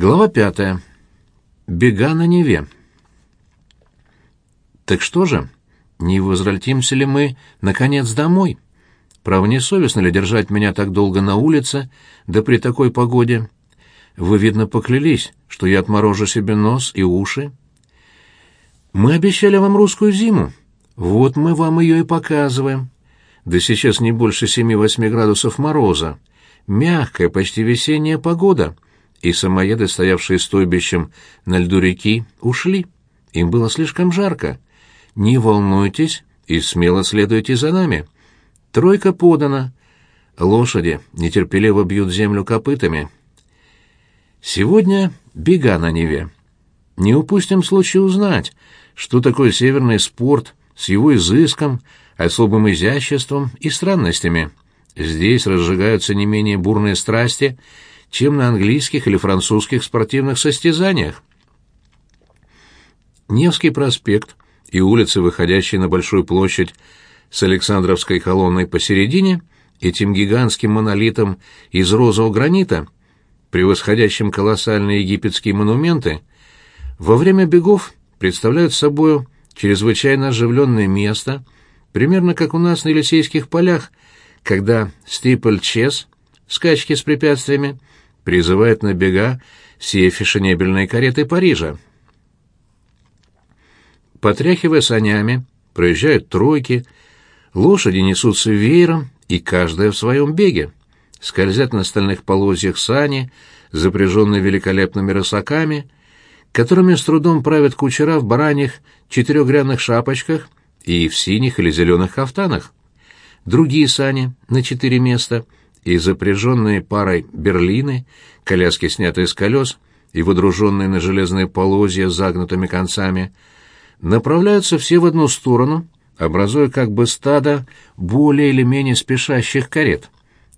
Глава пятая. Бега на Неве. Так что же, не возвратимся ли мы, наконец, домой? Право, несовестно ли держать меня так долго на улице, да при такой погоде? Вы, видно, поклялись, что я отморожу себе нос и уши. Мы обещали вам русскую зиму. Вот мы вам ее и показываем. Да сейчас не больше семи-восьми градусов мороза. Мягкая, почти весенняя погода. И самоеды, стоявшие стойбищем на льду реки, ушли. Им было слишком жарко. Не волнуйтесь и смело следуйте за нами. Тройка подана. Лошади нетерпеливо бьют землю копытами. Сегодня бега на Неве. Не упустим случай узнать, что такое северный спорт с его изыском, особым изяществом и странностями. Здесь разжигаются не менее бурные страсти, чем на английских или французских спортивных состязаниях. Невский проспект и улицы, выходящие на Большую площадь с Александровской колонной посередине, этим гигантским монолитом из розового гранита, превосходящим колоссальные египетские монументы, во время бегов представляют собой чрезвычайно оживленное место, примерно как у нас на Елисейских полях, когда стипль-чес, скачки с препятствиями, призывает на бега все фешенебельные кареты Парижа. Потряхивая санями, проезжают тройки, лошади несутся веером, и каждая в своем беге. Скользят на стальных полозьях сани, запряженные великолепными рысаками, которыми с трудом правят кучера в бараньих четырехгрядных шапочках и в синих или зеленых кафтанах. Другие сани на четыре места и запряженные парой берлины, коляски, снятые с колес и водруженные на железные полозья с загнутыми концами, направляются все в одну сторону, образуя как бы стадо более или менее спешащих карет.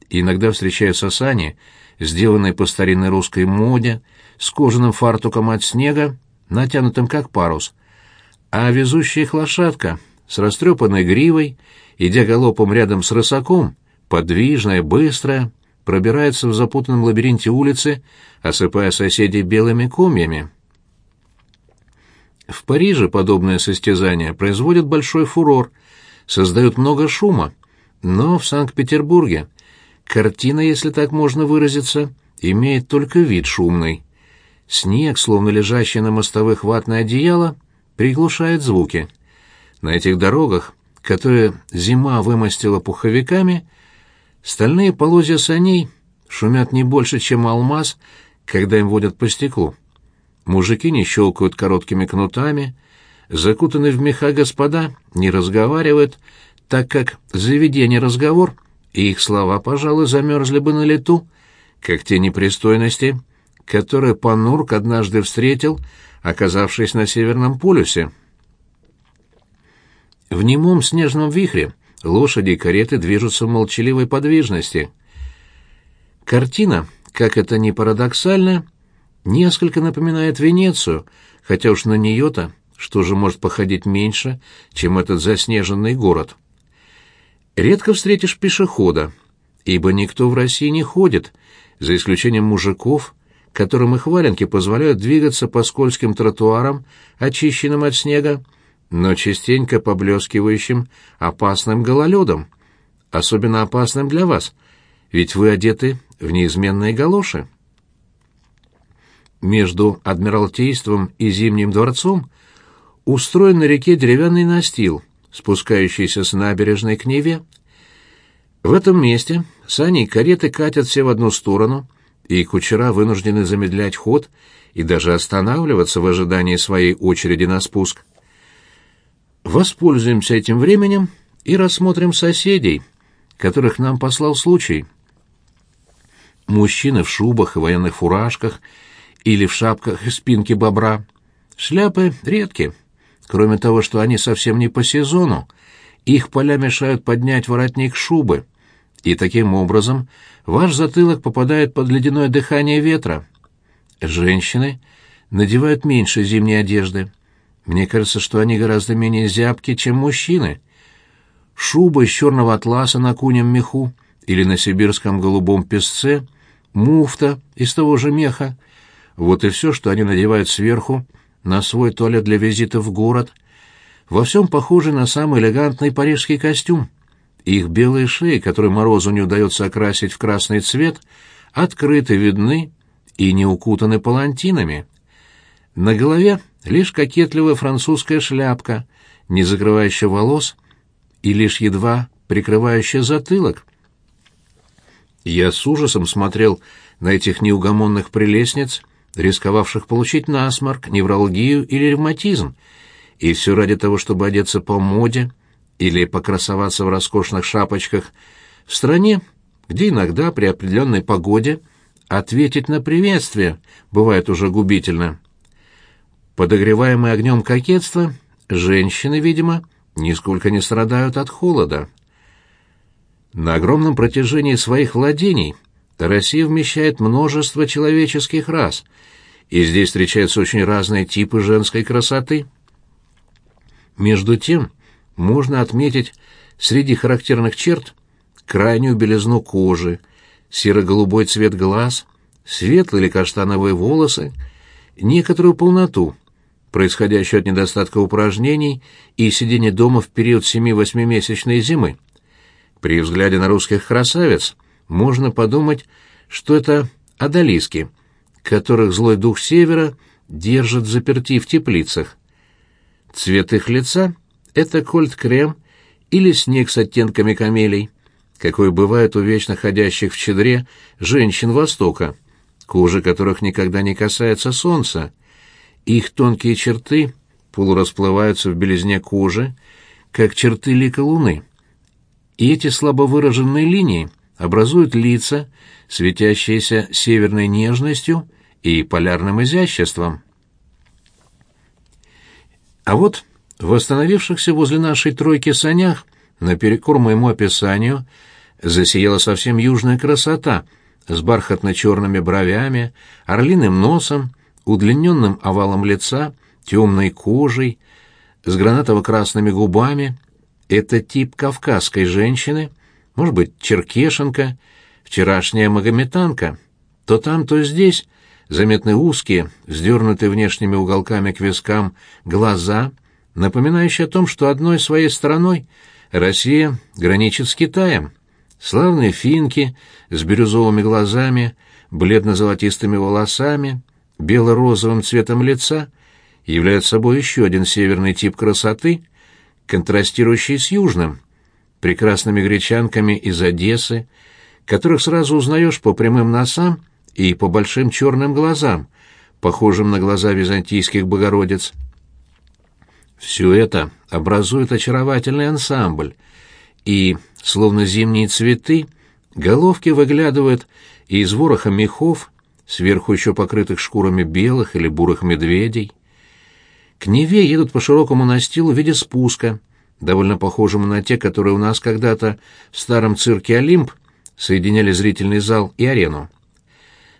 Иногда встречаются сани, сделанные по старинной русской моде, с кожаным фартуком от снега, натянутым как парус, а везущая их лошадка с растрепанной гривой, идя галопом рядом с рысаком, подвижная, быстрая, пробирается в запутанном лабиринте улицы, осыпая соседей белыми комьями. В Париже подобные состязания производят большой фурор, создают много шума, но в Санкт-Петербурге картина, если так можно выразиться, имеет только вид шумный. Снег, словно лежащий на мостовых ватное одеяло, приглушает звуки. На этих дорогах, которые зима вымостила пуховиками, стальные полозья саней шумят не больше, чем алмаз, когда им водят по стеклу. Мужики не щелкают короткими кнутами, закутанные в меха господа не разговаривают, так как заведение разговор, и их слова, пожалуй, замерзли бы на лету, как те непристойности, которое Панурк однажды встретил, оказавшись на Северном полюсе. В немом снежном вихре лошади и кареты движутся в молчаливой подвижности. Картина, как это ни парадоксально, несколько напоминает Венецию, хотя уж на нее-то что же может походить меньше, чем этот заснеженный город. Редко встретишь пешехода, ибо никто в России не ходит, за исключением мужиков, которым их валенки позволяют двигаться по скользким тротуарам, очищенным от снега, но частенько поблескивающим опасным гололедом. Особенно опасным для вас, ведь вы одеты в неизменные галоши. Между Адмиралтейством и Зимним дворцом устроен на реке деревянный настил, спускающийся с набережной к Неве. В этом месте сани и кареты катят все в одну сторону — и кучера вынуждены замедлять ход и даже останавливаться в ожидании своей очереди на спуск. Воспользуемся этим временем и рассмотрим соседей, которых нам послал случай. Мужчины в шубах и военных фуражках или в шапках из спинки бобра. Шляпы редки. Кроме того, что они совсем не по сезону, их поля мешают поднять воротник шубы, и таким образом ваш затылок попадает под ледяное дыхание ветра. Женщины надевают меньше зимней одежды. Мне кажется, что они гораздо менее зябки, чем мужчины. Шуба из черного атласа на кунем меху или на сибирском голубом песце, муфта из того же меха, Вот и все, что они надевают сверху на свой туалет для визита в город. Во всем похожи на самый элегантный парижский костюм. Их белые шеи, которые Морозу не удается окрасить в красный цвет, открыты, видны и не укутаны палантинами. На голове лишь кокетливая французская шляпка, не закрывающая волос и лишь едва прикрывающая затылок. Я с ужасом смотрел на этих неугомонных прелестниц, рисковавших получить насморк, невралгию или ревматизм, и все ради того, чтобы одеться по моде или покрасоваться в роскошных шапочках в стране, где иногда при определенной погоде ответить на приветствие бывает уже губительно. Подогреваемые огнем кокетства, женщины, видимо, нисколько не страдают от холода. На огромном протяжении своих владений Россия вмещает множество человеческих рас, и здесь встречаются очень разные типы женской красоты. Между тем, можно отметить среди характерных черт крайнюю белизну кожи, серо-голубой цвет глаз, светлые или каштановые волосы, некоторую полноту, происходящую от недостатка упражнений и сидения дома в период 7-8-месячной зимы. При взгляде на русских красавиц можно подумать, что это одолиски, которых злой дух севера держит заперти в теплицах. Цвет их лица — это кольт-крем или снег с оттенками камелий, какой бывает у вечно ходящих в чедре женщин Востока, кожи которых никогда не касается солнца. Их тонкие черты полурасплываются в белизне кожи, как черты лика луны. И эти слабо выраженные линии образуют лица, светящиеся северной нежностью и полярным изяществом. А вот в восстановившихся возле нашей тройки санях, наперекор моему описанию, засияла совсем южная красота с бархатно-черными бровями, орлиным носом, удлиненным овалом лица, темной кожей, с гранатово-красными губами. Это тип кавказской женщины, может быть, черкешенка, вчерашняя магометанка. То там, то здесь заметны узкие, вздернутые внешними уголками к вискам, глаза, напоминающие о том, что одной своей стороной Россия граничит с Китаем. Славные финки с бирюзовыми глазами, бледно-золотистыми волосами, бело-розовым цветом лица являют собой еще один северный тип красоты, контрастирующий с южным, прекрасными гречанками из Одессы, которых сразу узнаешь по прямым носам и по большим черным глазам, похожим на глаза византийских богородиц. Все это образует очаровательный ансамбль, и, словно зимние цветы, головки выглядывают из вороха мехов, сверху еще покрытых шкурами белых или бурых медведей. К Неве едут по широкому настилу в виде спуска, довольно похожему на те, которые у нас когда-то в старом цирке «Олимп» соединяли зрительный зал и арену.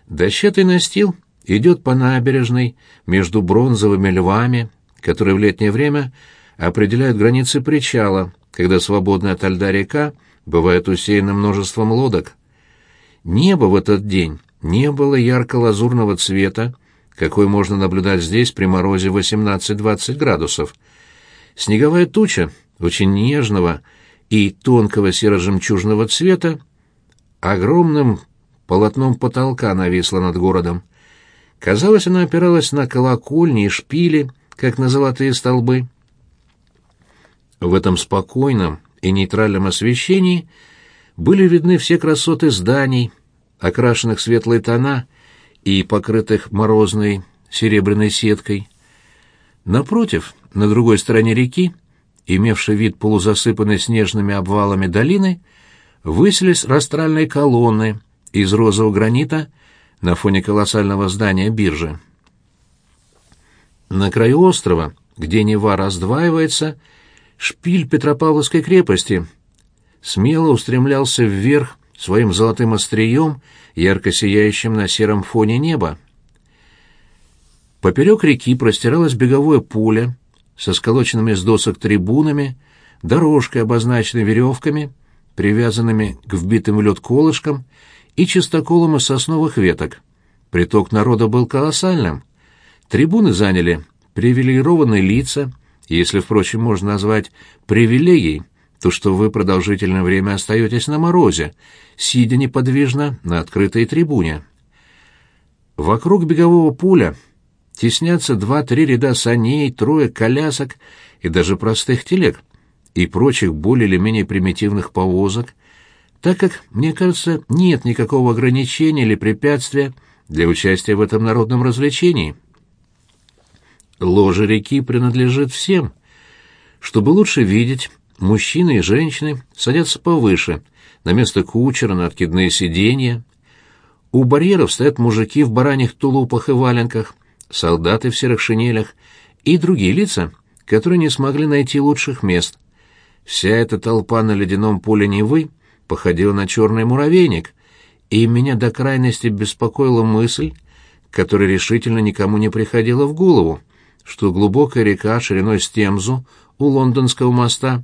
Дощатый настил идет по набережной между бронзовыми львами, которые в летнее время определяют границы причала, когда свободная от льда река бывает усеяна множеством лодок. Небо в этот день не было ярко-лазурного цвета, какой можно наблюдать здесь при морозе 18-20 градусов. Снеговая туча очень нежного и тонкого серо-жемчужного цвета огромным полотном потолка нависла над городом. Казалось, она опиралась на колокольни и шпили, как на золотые столбы. В этом спокойном и нейтральном освещении были видны все красоты зданий, окрашенных в светлые тона и покрытых морозной серебряной сеткой. Напротив, на другой стороне реки, имевшей вид полузасыпанной снежными обвалами долины, высились растральные колонны из розового гранита на фоне колоссального здания биржи. На краю острова, где Нева раздваивается, шпиль Петропавловской крепости смело устремлялся вверх своим золотым острием, ярко сияющим на сером фоне неба. Поперек реки простиралось беговое поле со сколоченными с досок трибунами, дорожкой, обозначенной веревками, привязанными к вбитым в лед колышкам и чистоколом из сосновых веток. приток народа был колоссальным. Трибуны заняли привилегированные лица, если, впрочем, можно назвать привилегией, то, что вы продолжительное время остаетесь на морозе, сидя неподвижно на открытой трибуне. Вокруг бегового пуля теснятся два-три ряда саней, трое колясок и даже простых телег и прочих более или менее примитивных повозок, так как, мне кажется, нет никакого ограничения или препятствия для участия в этом народном развлечении. Ложе реки принадлежит всем. Чтобы лучше видеть, мужчины и женщины садятся повыше, на место кучера, на откидные сиденья. У барьеров стоят мужики в бараньих тулупах и валенках, солдаты в серых шинелях и другие лица, которые не смогли найти лучших мест. Вся эта толпа на ледяном поле Невы походила на черный муравейник, и меня до крайности беспокоила мысль, которая решительно никому не приходила в голову, что глубокая река шириной с Темзу у лондонского моста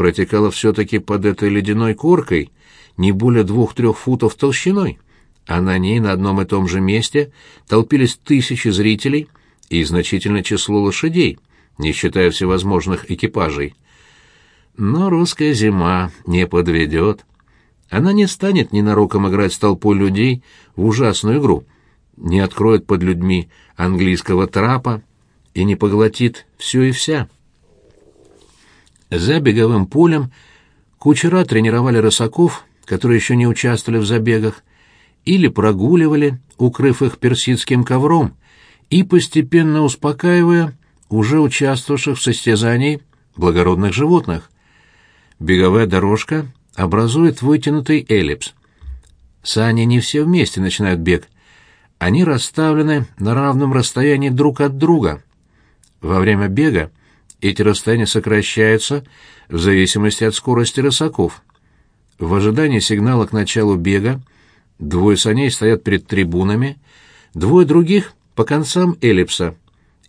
протекала все-таки под этой ледяной коркой не более двух-трех футов толщиной, а на ней на одном и том же месте толпились тысячи зрителей и значительное число лошадей, не считая всевозможных экипажей. Но русская зима не подведет. Она не станет ненароком играть с толпой людей в ужасную игру, не откроет под людьми английского трапа и не поглотит все и вся. За беговым полем кучера тренировали рысаков, которые еще не участвовали в забегах, или прогуливали, укрыв их персидским ковром, и постепенно успокаивая уже участвовавших в состязании благородных животных. Беговая дорожка образует вытянутый эллипс. Сани не все вместе начинают бег. Они расставлены на равном расстоянии друг от друга. Во время бега эти расстояния сокращаются в зависимости от скорости рысаков. В ожидании сигнала к началу бега двое саней стоят перед трибунами, двое других — по концам эллипса.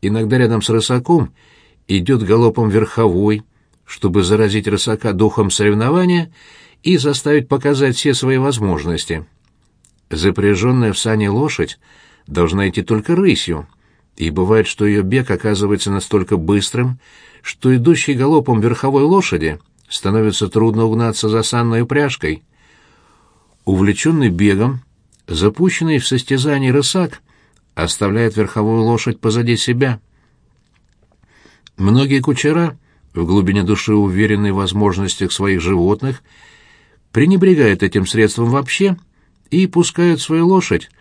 Иногда рядом с рысаком идет галопом верховой, чтобы заразить рысака духом соревнования и заставить показать все свои возможности. Запряженная в сани лошадь должна идти только рысью, и бывает, что ее бег оказывается настолько быстрым, что идущей галопом верховой лошади становится трудно угнаться за санной упряжкой. Увлеченный бегом, запущенный в состязании рысак оставляет верховую лошадь позади себя. Многие кучера в глубине души уверенный в возможностях своих животных, пренебрегают этим средством вообще и пускают свою лошадь,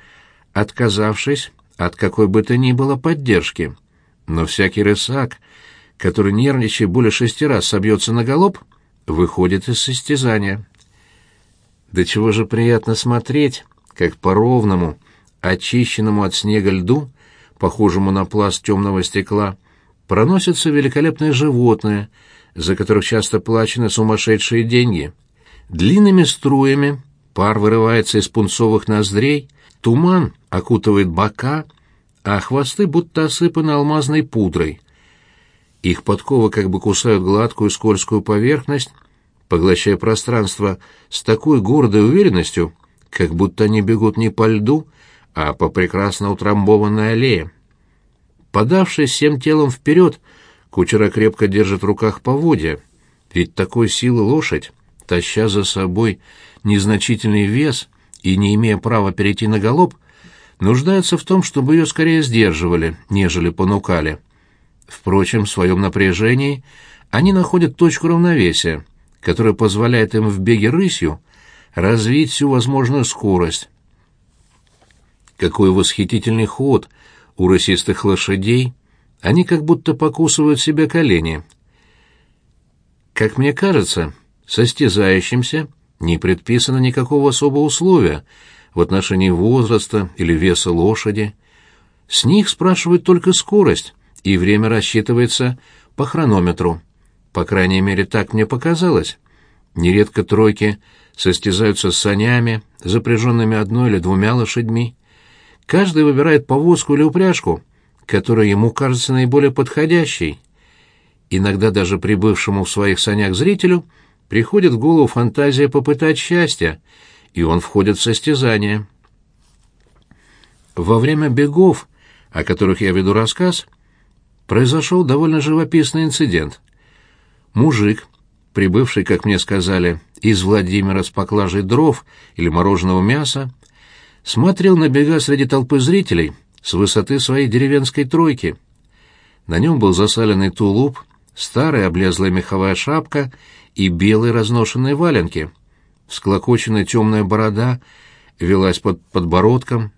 отказавшись от какой бы то ни было поддержки. Но всякий рысак, который нервничая более шести раз собьется на галоп, выходит из состязания. До чего же приятно смотреть, как по ровному, очищенному от снега льду, похожему на пласт темного стекла, проносятся великолепные животные, за которых часто плачены сумасшедшие деньги. Длинными струями пар вырывается из пунцовых ноздрей, туман окутывает бока, а хвосты будто осыпаны алмазной пудрой. Их подковы как бы кусают гладкую скользкую поверхность, поглощая пространство с такой гордой уверенностью, как будто они бегут не по льду, а по прекрасно утрамбованной аллее. Подавшись всем телом вперед, кучера крепко держит в руках поводья, ведь такой силы лошадь, таща за собой незначительный вес и не имея права перейти на галоп, нуждается в том, чтобы ее скорее сдерживали, нежели понукали. Впрочем, в своем напряжении они находят точку равновесия, которая позволяет им в беге рысью развить всю возможную скорость. Какой восхитительный ход — у рысистых лошадей, они как будто покусывают себе колени. Как мне кажется, состязающимся не предписано никакого особого условия в отношении возраста или веса лошади. С них спрашивают только скорость, и время рассчитывается по хронометру. По крайней мере, так мне показалось. Нередко тройки состязаются с санями, запряженными одной или двумя лошадьми. Каждый выбирает повозку или упряжку, которая ему кажется наиболее подходящей. Иногда даже прибывшему в своих санях зрителю приходит в голову фантазия попытать счастья, и он входит в состязание. Во время бегов, о которых я веду рассказ, произошел довольно живописный инцидент. Мужик, прибывший, как мне сказали, из Владимира с поклажей дров или мороженого мяса, смотрел на бега среди толпы зрителей с высоты своей деревенской тройки. На нем был засаленный тулуп, старая облезлая меховая шапка и белые разношенные валенки. Склокоченная темная борода велась под подбородком.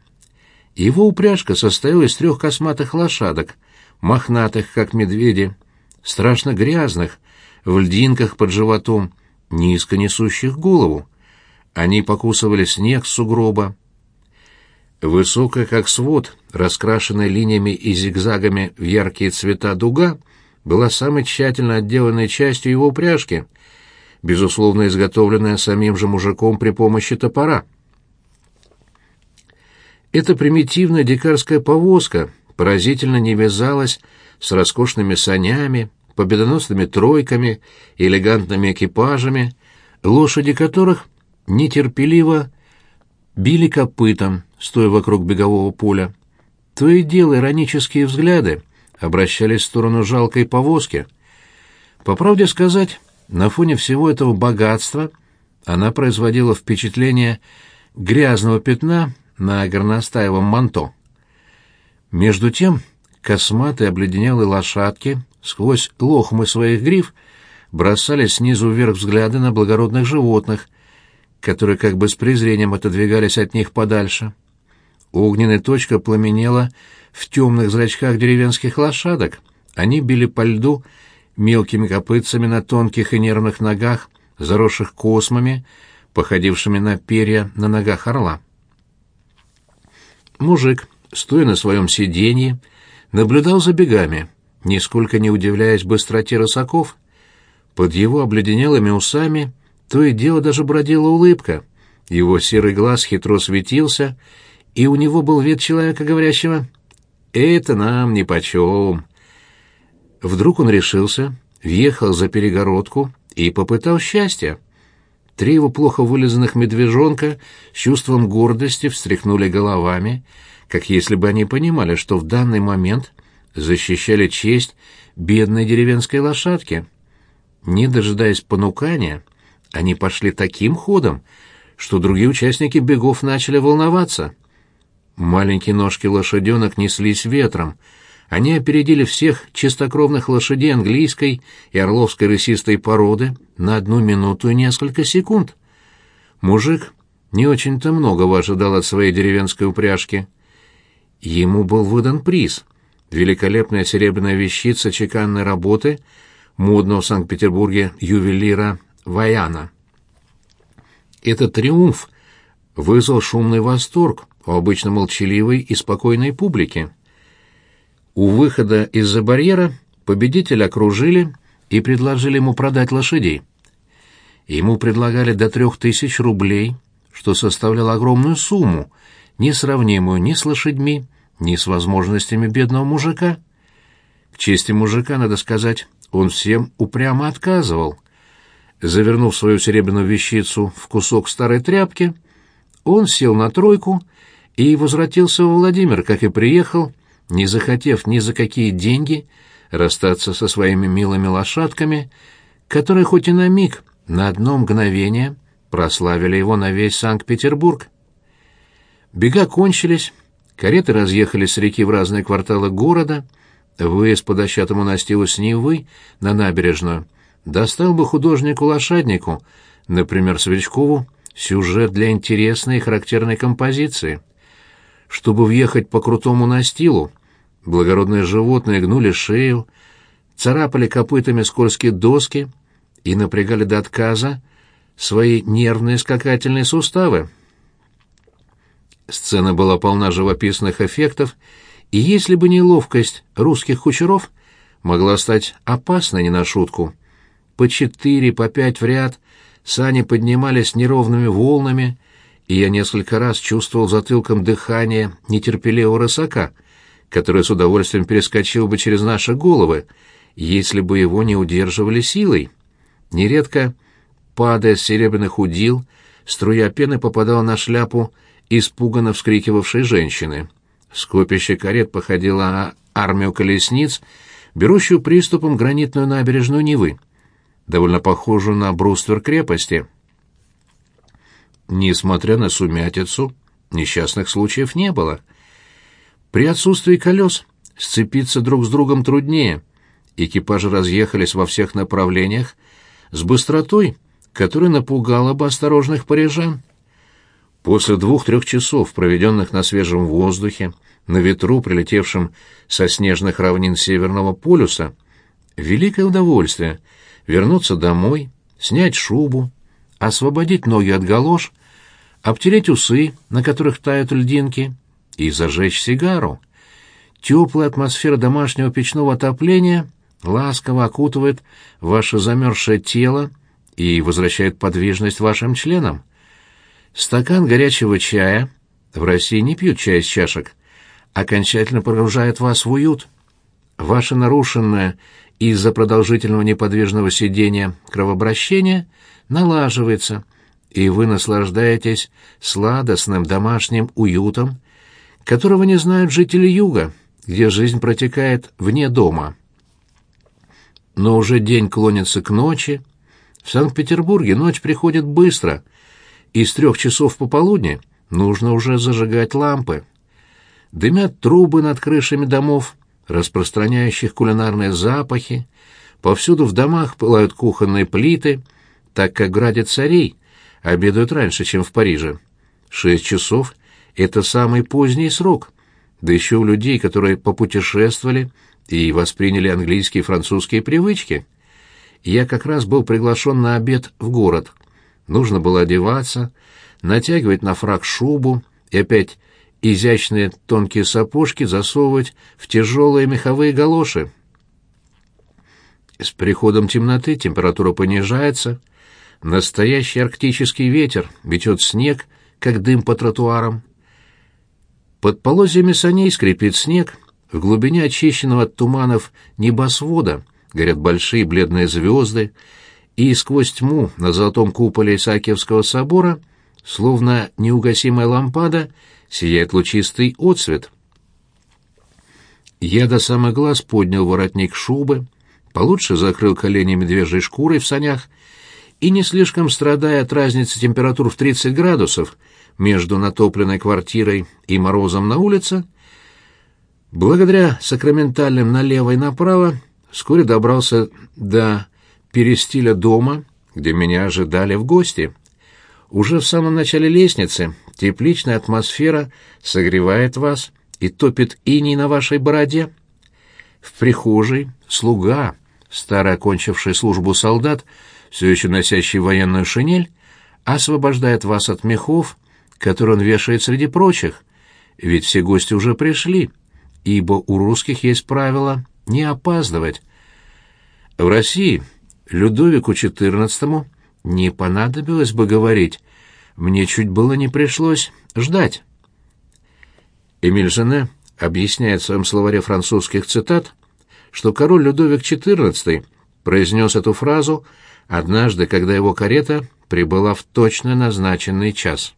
Его упряжка состояла из трех косматых лошадок, мохнатых, как медведи, страшно грязных, в льдинках под животом, низко несущих голову. Они покусывали снег с сугроба. Высокая, как свод, раскрашенная линиями и зигзагами в яркие цвета дуга, была самой тщательно отделанной частью его упряжки, безусловно изготовленная самим же мужиком при помощи топора. Эта примитивная дикарская повозка поразительно не вязалась с роскошными санями, победоносными тройками, элегантными экипажами, лошади которых нетерпеливо били копытом, стоя вокруг бегового поля. То и дело иронические взгляды обращались в сторону жалкой повозки. По правде сказать, на фоне всего этого богатства она производила впечатление грязного пятна на горностаевом манто. Между тем, косматые обледенелые лошадки сквозь лохмы своих гриф бросали снизу вверх взгляды на благородных животных, которые как бы с презрением отодвигались от них подальше. Огненная точка пламенела в темных зрачках деревенских лошадок. Они били по льду мелкими копытцами на тонких и нервных ногах, заросших космами, походившими на перья на ногах орла. Мужик, стоя на своем сиденье, наблюдал за бегами — нисколько не удивляясь быстроте рысаков. Под его обледенелыми усами то и дело даже бродила улыбка. Его серый глаз хитро светился, и у него был вид человека, говорящего «Это нам нипочем». Вдруг он решился, въехал за перегородку и попытал счастья. Три его плохо вылизанных медвежонка с чувством гордости встряхнули головами, как если бы они понимали, что в данный момент защищали честь бедной деревенской лошадки. Не дожидаясь понукания, они пошли таким ходом, что другие участники бегов начали волноваться. Маленькие ножки лошаденок неслись ветром. Они опередили всех чистокровных лошадей английской и орловской рысистой породы на одну минуту и несколько секунд. Мужик не очень-то многого ожидал от своей деревенской упряжки. Ему был выдан приз — великолепная серебряная вещица чеканной работы модного в Санкт-Петербурге ювелира Ваяна. Этот триумф вызвал шумный восторг у обычно молчаливой и спокойной публики. У выхода из-за барьера победителя окружили и предложили ему продать лошадей. Ему предлагали до трех тысяч рублей, что составляло огромную сумму, несравнимую ни с лошадьми, ни с возможностями бедного мужика. К чести мужика, надо сказать, он всем упрямо отказывал. Завернув свою серебряную вещицу в кусок старой тряпки, он сел на тройку и возвратился в Владимир, как и приехал, не захотев ни за какие деньги расстаться со своими милыми лошадками, которые хоть и на миг, на одно мгновение прославили его на весь Санкт-Петербург. Бега кончились, Кареты разъехались с реки в разные кварталы города, выезд по дощатому настилу с Невы на набережную достал бы художнику-лошаднику, например, Свечкову, сюжет для интересной и характерной композиции. Чтобы въехать по крутому настилу, благородные животные гнули шею, царапали копытами скользкие доски и напрягали до отказа свои нервные скакательные суставы. Сцена была полна живописных эффектов, и если бы не ловкость русских кучеров, могла стать опасной не на шутку. По четыре, по пять в ряд сани поднимались неровными волнами, и я несколько раз чувствовал затылком дыхание нетерпеливого рысака, который с удовольствием перескочил бы через наши головы, если бы его не удерживали силой. Нередко, падая с серебряных удил, струя пены попадала на шляпу испуганно вскрикивавшей женщины. Скопище карет походило на армию колесниц, берущую приступом гранитную набережную Невы, довольно похожую на бруствер крепости. Несмотря на сумятицу, несчастных случаев не было. При отсутствии колес сцепиться друг с другом труднее. Экипажи разъехались во всех направлениях с быстротой, которая напугала бы осторожных парижан. После двух-трех часов, проведенных на свежем воздухе, на ветру, прилетевшем со снежных равнин Северного полюса, великое удовольствие вернуться домой, снять шубу, освободить ноги от галош, обтереть усы, на которых тают льдинки, и зажечь сигару. Теплая атмосфера домашнего печного отопления ласково окутывает ваше замерзшее тело и возвращает подвижность вашим членам. Стакан горячего чая, в России не пьют чай из чашек, окончательно погружает вас в уют. Ваше нарушенное из-за продолжительного неподвижного сидения кровообращение налаживается, и вы наслаждаетесь сладостным домашним уютом, которого не знают жители юга, где жизнь протекает вне дома. Но уже день клонится к ночи. В Санкт-Петербурге ночь приходит быстро — и с трех часов пополудни нужно уже зажигать лампы. Дымят трубы над крышами домов, распространяющих кулинарные запахи, повсюду в домах пылают кухонные плиты, так как граде царей обедают раньше, чем в Париже. Шесть часов — это самый поздний срок, да еще у людей, которые попутешествовали и восприняли английские и французские привычки. Я как раз был приглашен на обед в город — Нужно было одеваться, натягивать на фрак шубу и опять изящные тонкие сапожки засовывать в тяжелые меховые галоши. С приходом темноты температура понижается, настоящий арктический ветер метет снег, как дым по тротуарам. Под полозьями саней скрипит снег, в глубине очищенного от туманов небосвода горят большие бледные звезды, и сквозь тьму на золотом куполе Исаакиевского собора, словно неугасимая лампада, сияет лучистый отсвет. Я до самых глаз поднял воротник шубы, получше закрыл колени медвежьей шкурой в санях и, не слишком страдая от разницы температур в 30 градусов между натопленной квартирой и морозом на улице, благодаря сакраментальным налево и направо, вскоре добрался до перестиля дома, где меня ожидали в гости. Уже в самом начале лестницы тепличная атмосфера согревает вас и топит иней на вашей бороде. В прихожей слуга, старый окончивший службу солдат, все еще носящий военную шинель, освобождает вас от мехов, которые он вешает среди прочих, ведь все гости уже пришли, ибо у русских есть правило не опаздывать. В России Людовику XIV не понадобилось бы говорить, мне чуть было не пришлось ждать. Эмиль Жене объясняет в своем словаре французских цитат, что король Людовик XIV произнес эту фразу однажды, когда его карета прибыла в точно назначенный час.